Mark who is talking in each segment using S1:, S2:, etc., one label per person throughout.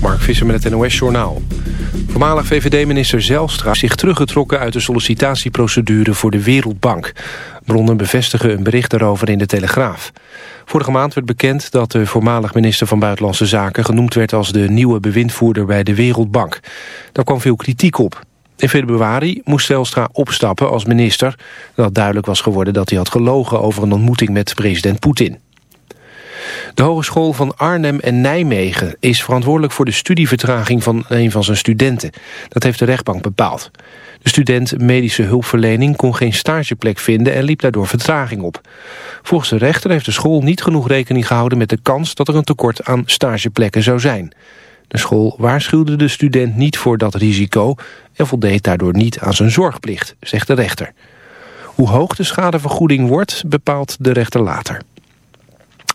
S1: Mark Visser met het NOS-journaal. Voormalig VVD-minister Zelstra zich teruggetrokken uit de sollicitatieprocedure voor de Wereldbank. Bronnen bevestigen een bericht daarover in de Telegraaf. Vorige maand werd bekend dat de voormalig minister van Buitenlandse Zaken genoemd werd als de nieuwe bewindvoerder bij de Wereldbank. Daar kwam veel kritiek op. In februari moest Zelstra opstappen als minister. Dat duidelijk was geworden dat hij had gelogen over een ontmoeting met president Poetin. De Hogeschool van Arnhem en Nijmegen is verantwoordelijk voor de studievertraging van een van zijn studenten. Dat heeft de rechtbank bepaald. De student medische hulpverlening kon geen stageplek vinden en liep daardoor vertraging op. Volgens de rechter heeft de school niet genoeg rekening gehouden met de kans dat er een tekort aan stageplekken zou zijn. De school waarschuwde de student niet voor dat risico en voldeed daardoor niet aan zijn zorgplicht, zegt de rechter. Hoe hoog de schadevergoeding wordt, bepaalt de rechter later.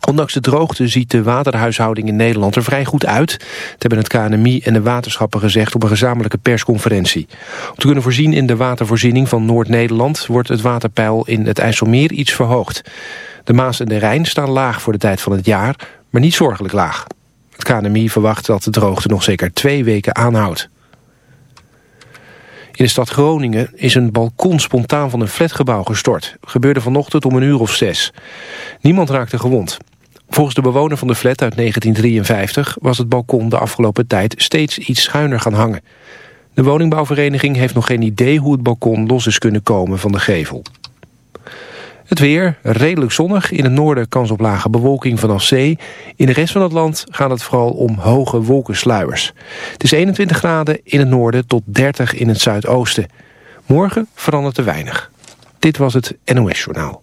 S1: Ondanks de droogte ziet de waterhuishouding in Nederland er vrij goed uit. Dat hebben het KNMI en de waterschappen gezegd op een gezamenlijke persconferentie. Om te kunnen voorzien in de watervoorziening van Noord-Nederland... wordt het waterpeil in het IJsselmeer iets verhoogd. De Maas en de Rijn staan laag voor de tijd van het jaar, maar niet zorgelijk laag. Het KNMI verwacht dat de droogte nog zeker twee weken aanhoudt. In de stad Groningen is een balkon spontaan van een flatgebouw gestort. Gebeurde vanochtend om een uur of zes. Niemand raakte gewond. Volgens de bewoner van de flat uit 1953 was het balkon de afgelopen tijd steeds iets schuiner gaan hangen. De woningbouwvereniging heeft nog geen idee hoe het balkon los is kunnen komen van de gevel. Het weer, redelijk zonnig. In het noorden kans op lage bewolking vanaf zee. In de rest van het land gaat het vooral om hoge wolkensluiers. Het is 21 graden in het noorden tot 30 in het zuidoosten. Morgen verandert er weinig. Dit was het NOS Journaal.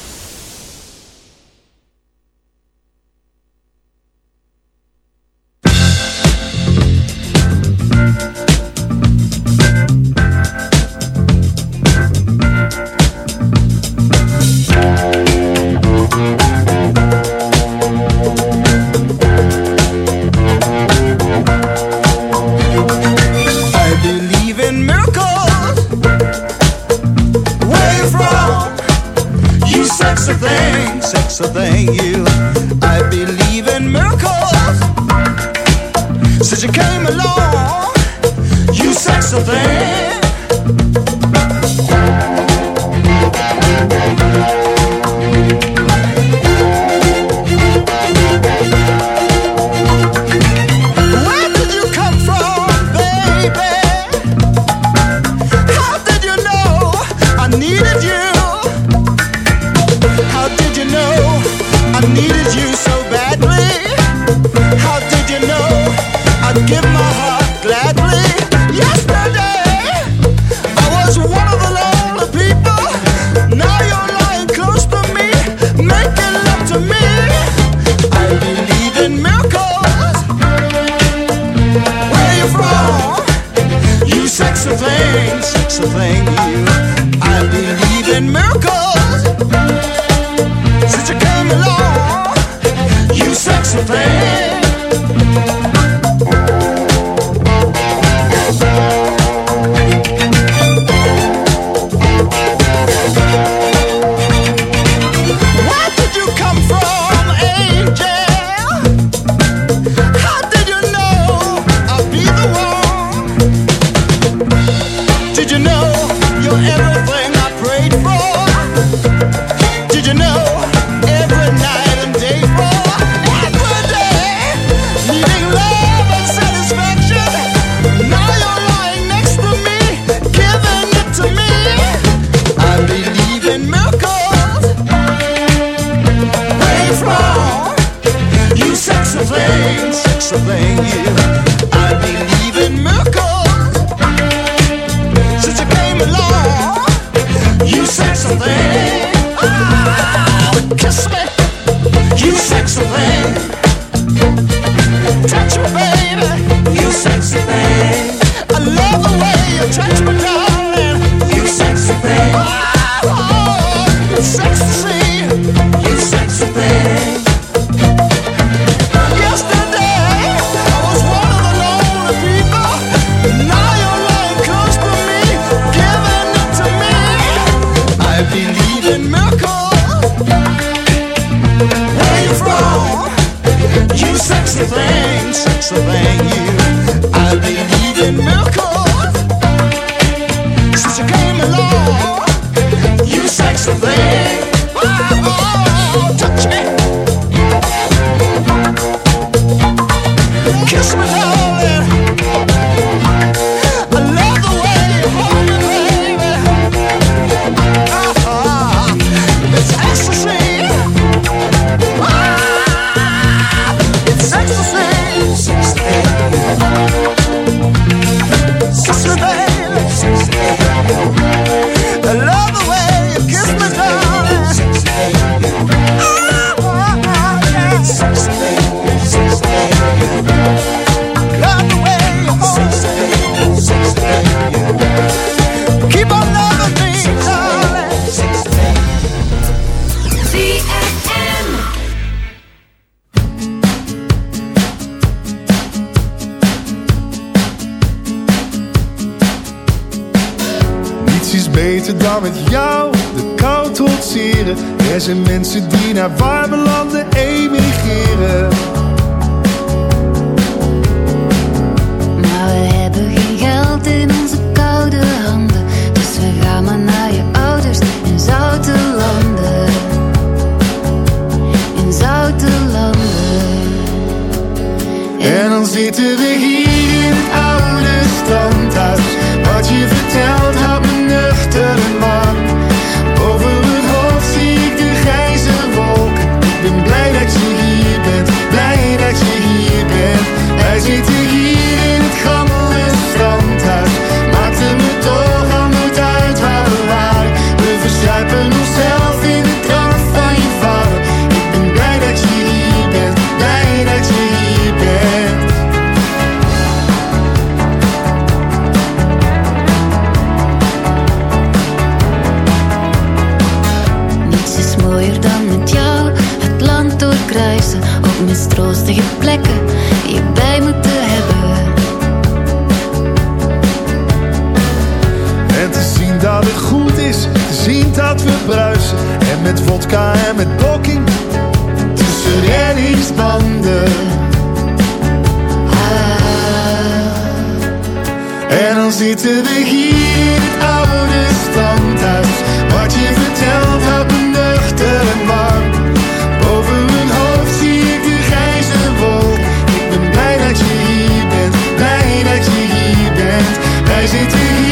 S2: you know
S3: zijn mensen die naar
S4: Weten we
S3: hier in het oude standhuis? Wat je vertelt had me nuchter en warm. Boven mijn hoofd zie ik de grijze wolk. Ik ben blij dat je hier bent, blij dat je hier bent. Wij zitten hier.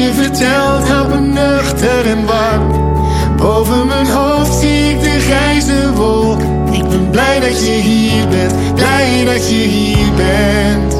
S3: je vertelt op een nuchter en warm. Boven mijn hoofd zie ik de grijze wolk. Ik ben blij dat je hier bent, blij dat je hier bent.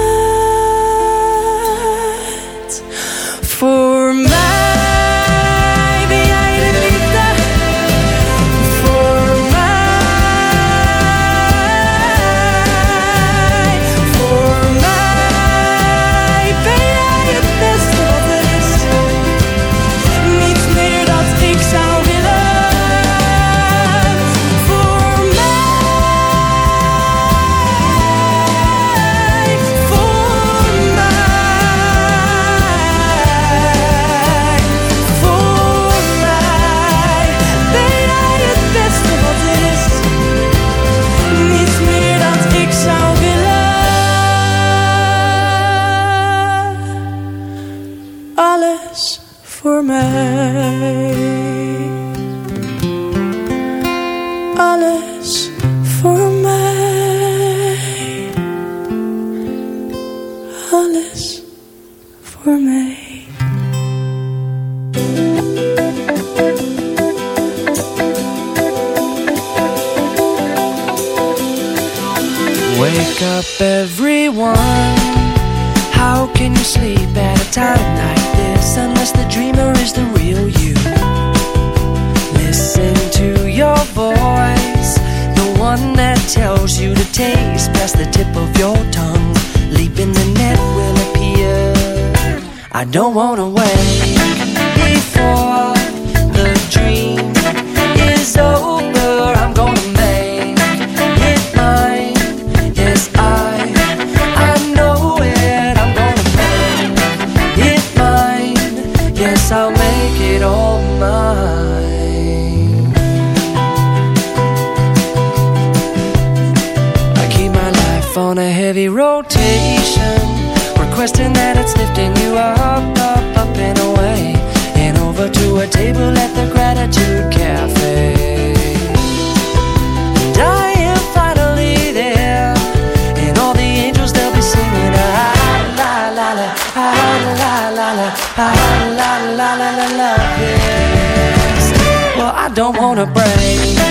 S5: Wanna break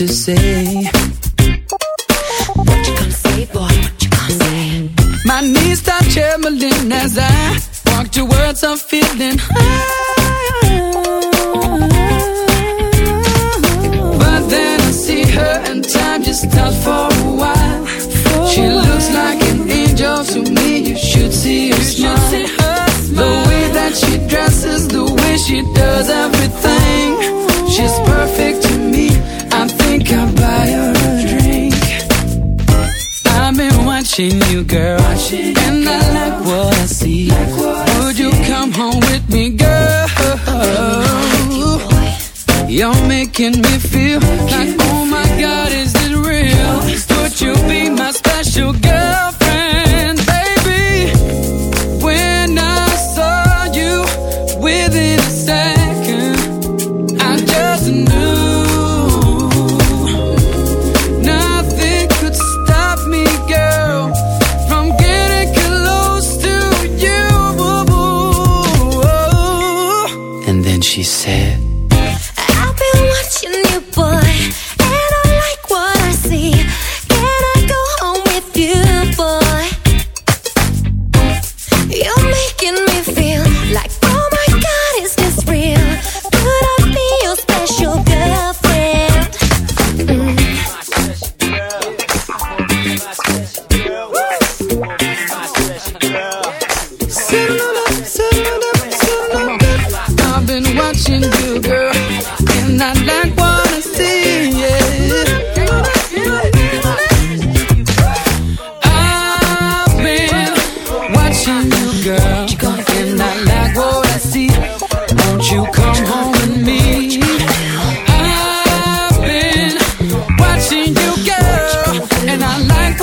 S6: to say.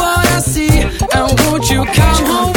S7: what I
S8: see, and won't you come home?